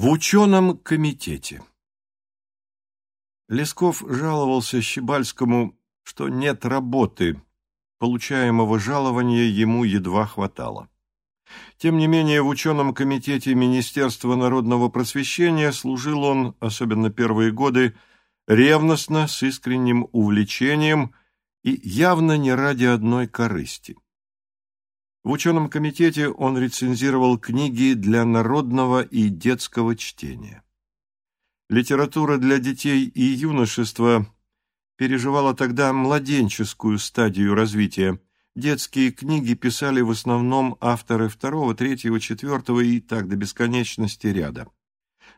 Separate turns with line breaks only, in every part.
В ученом комитете Лесков жаловался Щебальскому, что нет работы, получаемого жалования ему едва хватало. Тем не менее, в ученом комитете Министерства народного просвещения служил он, особенно первые годы, ревностно, с искренним увлечением и явно не ради одной корысти. В ученом комитете он рецензировал книги для народного и детского чтения. Литература для детей и юношества переживала тогда младенческую стадию развития. Детские книги писали в основном авторы второго, третьего, четвертого и так до бесконечности ряда.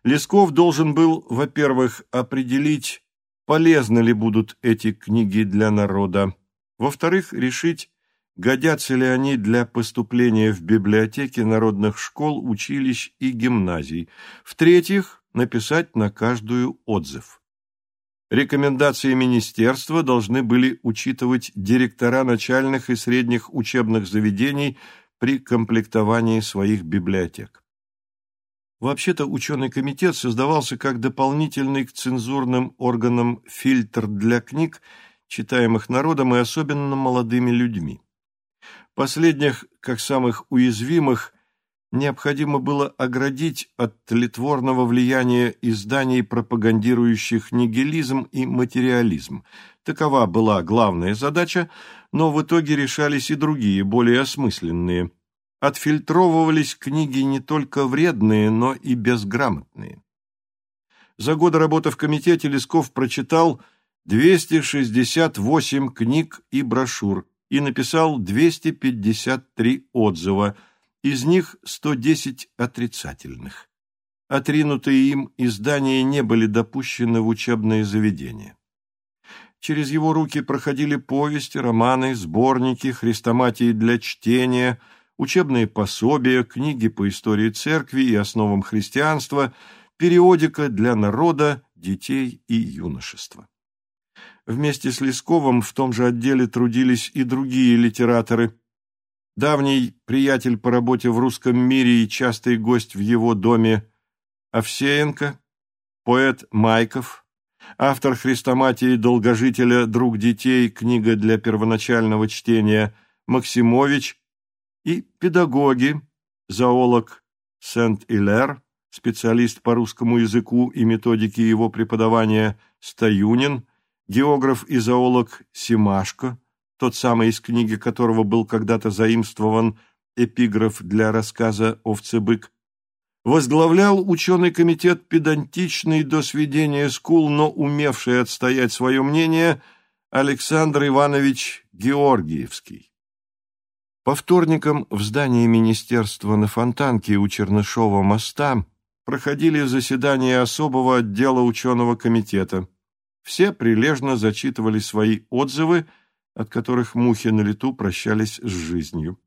Лесков должен был, во-первых, определить, полезны ли будут эти книги для народа, во-вторых, решить, годятся ли они для поступления в библиотеки народных школ, училищ и гимназий, в-третьих, написать на каждую отзыв. Рекомендации министерства должны были учитывать директора начальных и средних учебных заведений при комплектовании своих библиотек. Вообще-то ученый комитет создавался как дополнительный к цензурным органам фильтр для книг, читаемых народом и особенно молодыми людьми. Последних, как самых уязвимых, необходимо было оградить от тлетворного влияния изданий, пропагандирующих нигилизм и материализм. Такова была главная задача, но в итоге решались и другие, более осмысленные. Отфильтровывались книги не только вредные, но и безграмотные. За годы работы в комитете Лесков прочитал 268 книг и брошюр и написал 253 отзыва – из них 110 отрицательных. Отринутые им издания не были допущены в учебные заведения. Через его руки проходили повести, романы, сборники, хрестоматии для чтения, учебные пособия, книги по истории церкви и основам христианства, периодика для народа, детей и юношества. Вместе с Лесковым в том же отделе трудились и другие литераторы – Давний приятель по работе в русском мире и частый гость в его доме Овсеенко, поэт Майков, автор хрестоматии долгожителя «Друг детей», книга для первоначального чтения Максимович и педагоги, зоолог Сент-Илер, специалист по русскому языку и методике его преподавания Стаюнин, географ и зоолог Симашко, тот самый из книги которого был когда-то заимствован эпиграф для рассказа «Овцебык», возглавлял ученый комитет педантичный до сведения скул, но умевший отстоять свое мнение Александр Иванович Георгиевский. По вторникам в здании Министерства на Фонтанке у Чернышова моста проходили заседания особого отдела ученого комитета. Все прилежно зачитывали свои отзывы – от которых мухи на лету прощались с жизнью.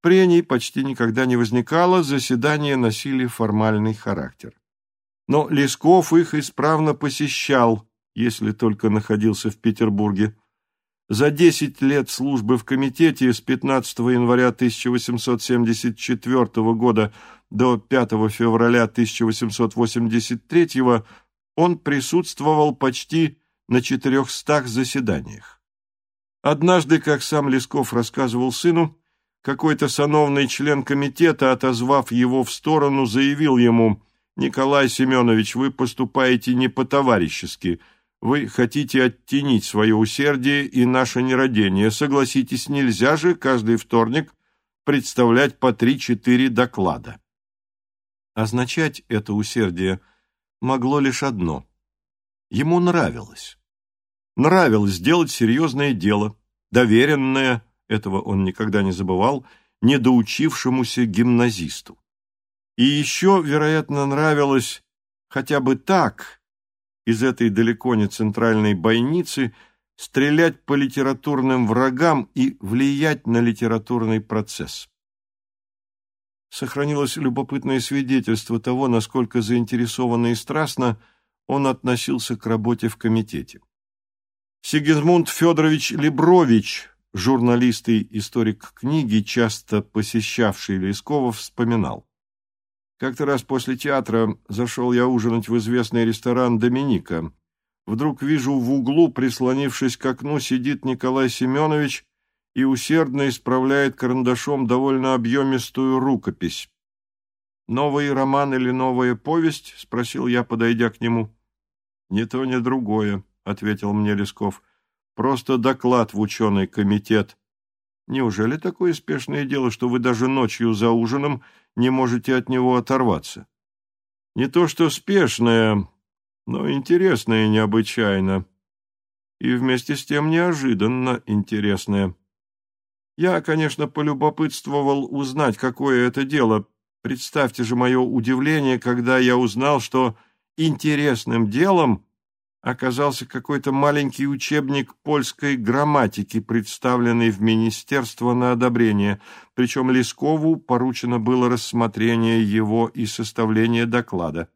Прений почти никогда не возникало, заседания носили формальный характер. Но Лесков их исправно посещал, если только находился в Петербурге. За десять лет службы в комитете с 15 января 1874 года до 5 февраля 1883 он присутствовал почти на 400 заседаниях. Однажды, как сам Лесков рассказывал сыну, какой-то сановный член комитета, отозвав его в сторону, заявил ему, «Николай Семенович, вы поступаете не по-товарищески. Вы хотите оттенить свое усердие и наше нерадение. Согласитесь, нельзя же каждый вторник представлять по три-четыре доклада». Означать это усердие могло лишь одно. Ему нравилось. Нравилось делать серьезное дело, доверенное, этого он никогда не забывал, недоучившемуся гимназисту. И еще, вероятно, нравилось хотя бы так, из этой далеко не центральной бойницы, стрелять по литературным врагам и влиять на литературный процесс. Сохранилось любопытное свидетельство того, насколько заинтересованно и страстно он относился к работе в комитете. Сигизмунд Федорович Лебрович, журналист и историк книги, часто посещавший Лескова, вспоминал. Как-то раз после театра зашел я ужинать в известный ресторан «Доминика». Вдруг вижу в углу, прислонившись к окну, сидит Николай Семенович и усердно исправляет карандашом довольно объемистую рукопись. «Новый роман или новая повесть?» — спросил я, подойдя к нему. «Ни то, ни другое», — ответил мне Лесков. «Просто доклад в ученый комитет. Неужели такое спешное дело, что вы даже ночью за ужином не можете от него оторваться?» «Не то что спешное, но интересное необычайно. И вместе с тем неожиданно интересное. Я, конечно, полюбопытствовал узнать, какое это дело. Представьте же мое удивление, когда я узнал, что интересным делом оказался какой-то маленький учебник польской грамматики, представленный в министерство на одобрение, причем Лескову поручено было рассмотрение его и составление доклада.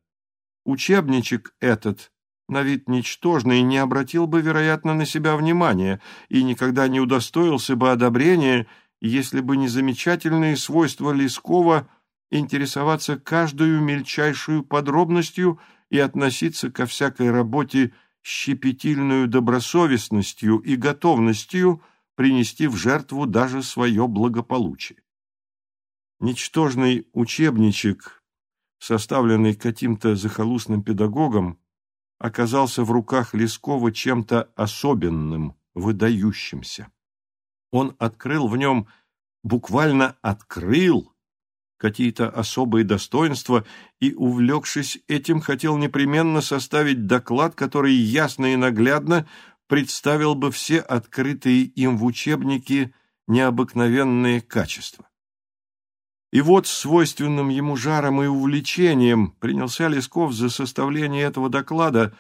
Учебничек этот, на вид ничтожный, не обратил бы, вероятно, на себя внимания и никогда не удостоился бы одобрения, если бы не замечательные свойства Лескова интересоваться каждую мельчайшую подробностью и относиться ко всякой работе щепетильную добросовестностью и готовностью принести в жертву даже свое благополучие. Ничтожный учебничек составленный каким-то захолустным педагогом, оказался в руках Лескова чем-то особенным, выдающимся. Он открыл в нем, буквально открыл, какие-то особые достоинства и, увлекшись этим, хотел непременно составить доклад, который ясно и наглядно представил бы все открытые им в учебнике необыкновенные качества. И вот свойственным ему жаром и увлечением принялся Лесков за составление этого доклада.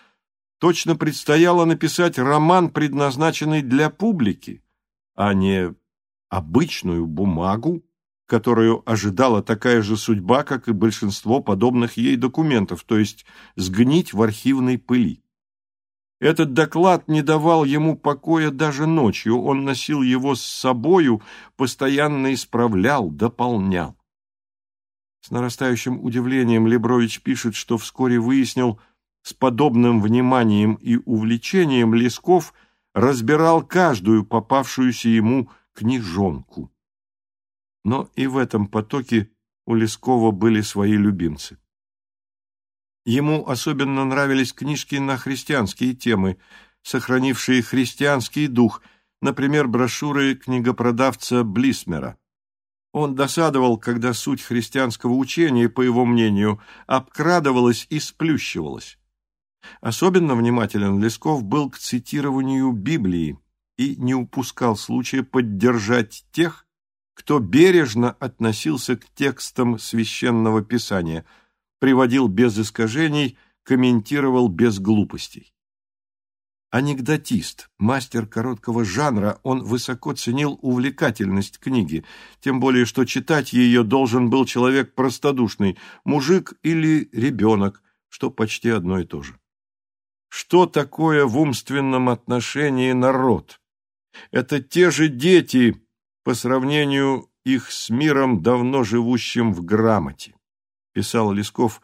Точно предстояло написать роман, предназначенный для публики, а не обычную бумагу, которую ожидала такая же судьба, как и большинство подобных ей документов, то есть сгнить в архивной пыли. Этот доклад не давал ему покоя даже ночью, он носил его с собою, постоянно исправлял, дополнял. С нарастающим удивлением Лебрович пишет, что вскоре выяснил, с подобным вниманием и увлечением Лесков разбирал каждую попавшуюся ему книжонку. Но и в этом потоке у Лескова были свои любимцы. Ему особенно нравились книжки на христианские темы, сохранившие христианский дух, например, брошюры книгопродавца Блисмера. Он досадовал, когда суть христианского учения, по его мнению, обкрадывалась и сплющивалась. Особенно внимателен Лесков был к цитированию Библии и не упускал случая поддержать тех, кто бережно относился к текстам священного писания, приводил без искажений, комментировал без глупостей. Анекдотист, мастер короткого жанра, он высоко ценил увлекательность книги, тем более что читать ее должен был человек простодушный, мужик или ребенок, что почти одно и то же. Что такое в умственном отношении народ? Это те же дети по сравнению их с миром, давно живущим в грамоте, писал Лесков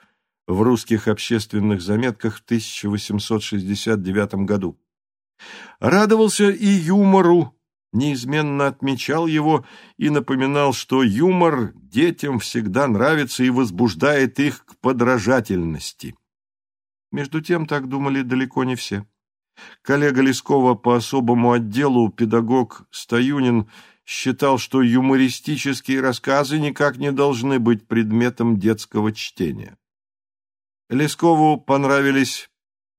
в русских общественных заметках в 1869 году. Радовался и юмору, неизменно отмечал его и напоминал, что юмор детям всегда нравится и возбуждает их к подражательности. Между тем так думали далеко не все. Коллега Лескова по особому отделу, педагог Стоюнин, считал, что юмористические рассказы никак не должны быть предметом детского чтения. Лескову понравились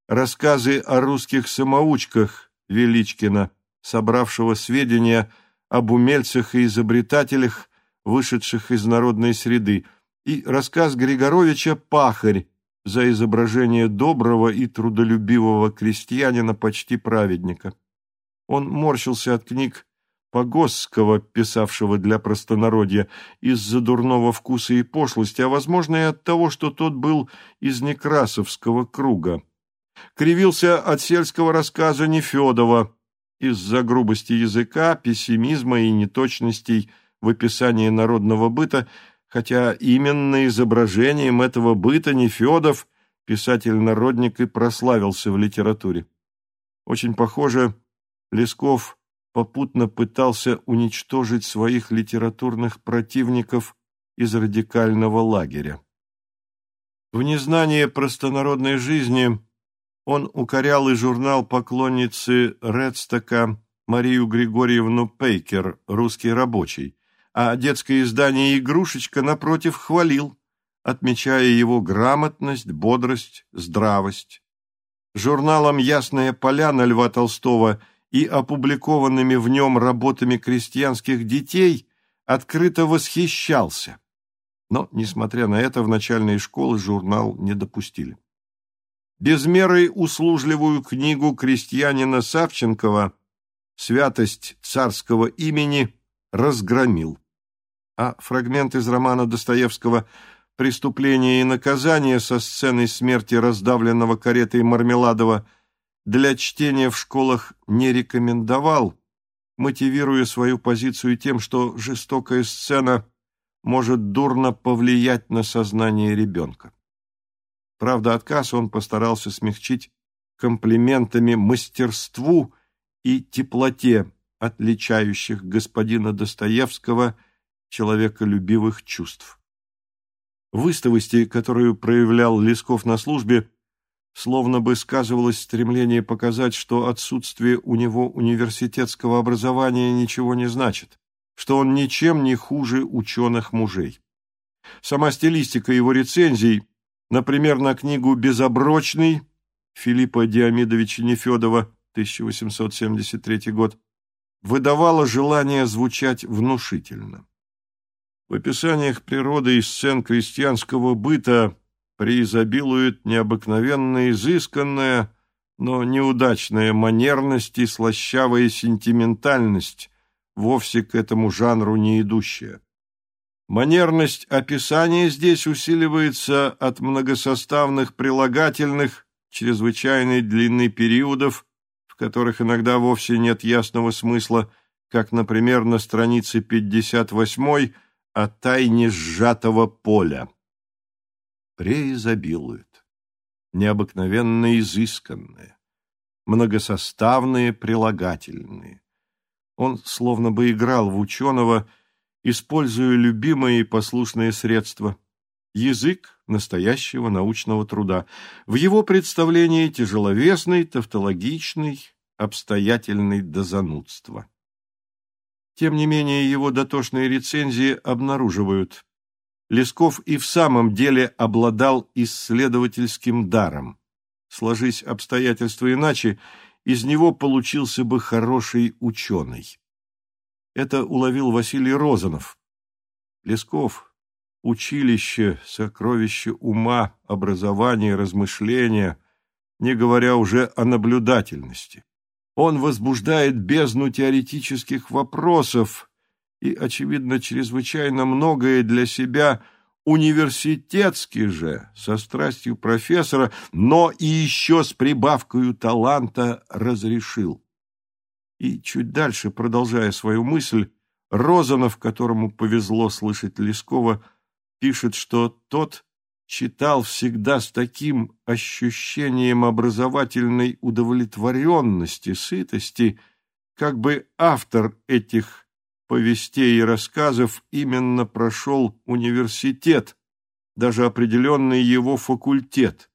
рассказы о русских самоучках Величкина, собравшего сведения об умельцах и изобретателях, вышедших из народной среды, и рассказ Григоровича «Пахарь» за изображение доброго и трудолюбивого крестьянина, почти праведника. Он морщился от книг Погосского, писавшего для простонародья, из-за дурного вкуса и пошлости, а, возможно, и от того, что тот был из Некрасовского круга. Кривился от сельского рассказа Нефедова из-за грубости языка, пессимизма и неточностей в описании народного быта, хотя именно изображением этого быта Нефедов, писатель-народник, и прославился в литературе. Очень похоже, Лесков попутно пытался уничтожить своих литературных противников из радикального лагеря. В незнании простонародной жизни он укорял и журнал поклонницы Редстока Марию Григорьевну Пейкер «Русский рабочий», а детское издание «Игрушечка» напротив хвалил, отмечая его грамотность, бодрость, здравость. Журналом «Ясная поляна» Льва Толстого и опубликованными в нем работами крестьянских детей открыто восхищался. Но, несмотря на это, в начальные школы журнал не допустили. Без меры услужливую книгу крестьянина Савченкова «Святость царского имени» разгромил. А фрагмент из романа Достоевского «Преступление и наказание» со сценой смерти раздавленного каретой Мармеладова для чтения в школах не рекомендовал, мотивируя свою позицию тем, что жестокая сцена может дурно повлиять на сознание ребенка. Правда, отказ он постарался смягчить комплиментами мастерству и теплоте, отличающих господина Достоевского, человеколюбивых чувств. В истовости, которую проявлял Лесков на службе, словно бы сказывалось стремление показать, что отсутствие у него университетского образования ничего не значит, что он ничем не хуже ученых мужей. Сама стилистика его рецензий, например, на книгу «Безоброчный» Филиппа Диамидовича Нефедова, 1873 год, выдавала желание звучать внушительно. В описаниях природы и сцен крестьянского быта преизобилует необыкновенно изысканная, но неудачная манерность и слащавая сентиментальность, вовсе к этому жанру не идущая. Манерность описания здесь усиливается от многосоставных прилагательных, чрезвычайной длины периодов, в которых иногда вовсе нет ясного смысла, как, например, на странице 58 о тайне сжатого поля. Преизобилует, необыкновенно изысканные, многосоставные прилагательные. Он словно бы играл в ученого, используя любимые и послушные средства – язык настоящего научного труда. В его представлении тяжеловесный, тавтологичный, обстоятельный до занудства. Тем не менее, его дотошные рецензии обнаруживают. Лесков и в самом деле обладал исследовательским даром. Сложись обстоятельства иначе, из него получился бы хороший ученый. Это уловил Василий Розанов. Лесков – училище, сокровище ума, образования, размышления, не говоря уже о наблюдательности. Он возбуждает бездну теоретических вопросов и, очевидно, чрезвычайно многое для себя – университетский же, со страстью профессора, но и еще с прибавкою таланта разрешил. И чуть дальше, продолжая свою мысль, Розанов, которому повезло слышать Лескова, пишет, что тот читал всегда с таким ощущением образовательной удовлетворенности, сытости, как бы автор этих повестей и рассказов именно прошел университет, даже определенный его факультет,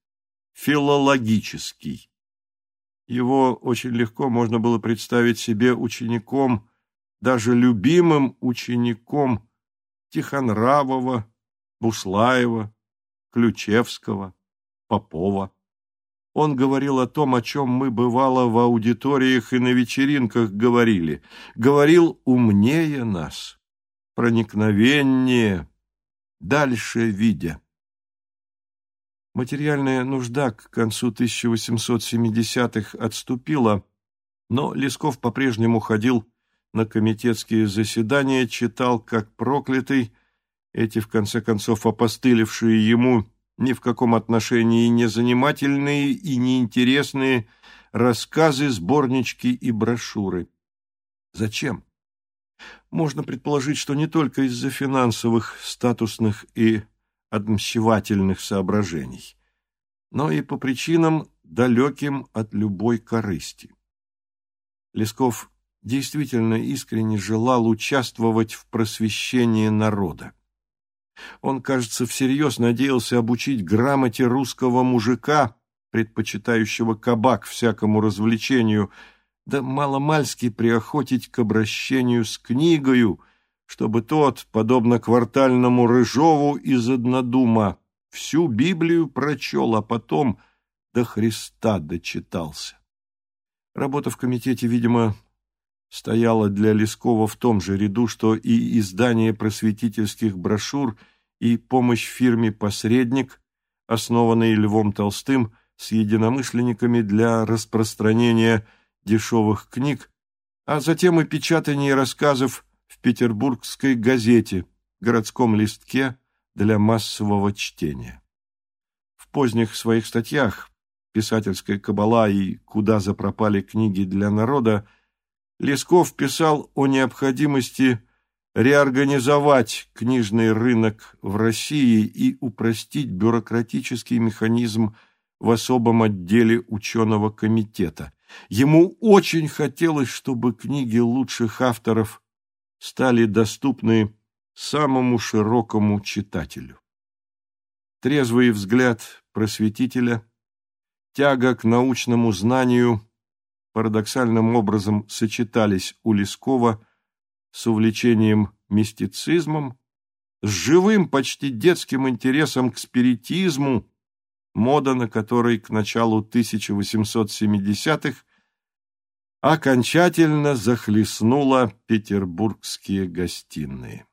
филологический. Его очень легко можно было представить себе учеником, даже любимым учеником Тихонравова, Буслаева, Ключевского, Попова. Он говорил о том, о чем мы, бывало, в аудиториях и на вечеринках говорили. Говорил умнее нас, проникновеннее, дальше видя. Материальная нужда к концу 1870-х отступила, но Лесков по-прежнему ходил на комитетские заседания, читал как проклятый, эти, в конце концов, опостылевшие ему ни в каком отношении не занимательные и неинтересные рассказы, сборнички и брошюры. Зачем? Можно предположить, что не только из-за финансовых, статусных и отмщевательных соображений, но и по причинам, далеким от любой корысти. Лесков действительно искренне желал участвовать в просвещении народа. Он, кажется, всерьез надеялся обучить грамоте русского мужика, предпочитающего кабак всякому развлечению, да маломальски приохотить к обращению с книгою, чтобы тот, подобно квартальному Рыжову из однодума, всю Библию прочел, а потом до Христа дочитался. Работа в комитете, видимо, стояла для Лескова в том же ряду, что и издание просветительских брошюр, и помощь фирме «Посредник», основанной Львом Толстым с единомышленниками для распространения дешевых книг, а затем и печатание рассказов в петербургской газете, городском листке для массового чтения. В поздних своих статьях «Писательская кабала» и «Куда запропали книги для народа» Лесков писал о необходимости реорганизовать книжный рынок в России и упростить бюрократический механизм в особом отделе ученого комитета. Ему очень хотелось, чтобы книги лучших авторов стали доступны самому широкому читателю. Трезвый взгляд просветителя, тяга к научному знанию – парадоксальным образом сочетались у Лескова с увлечением мистицизмом, с живым, почти детским интересом к спиритизму, мода на который к началу 1870-х окончательно захлестнула петербургские гостиные.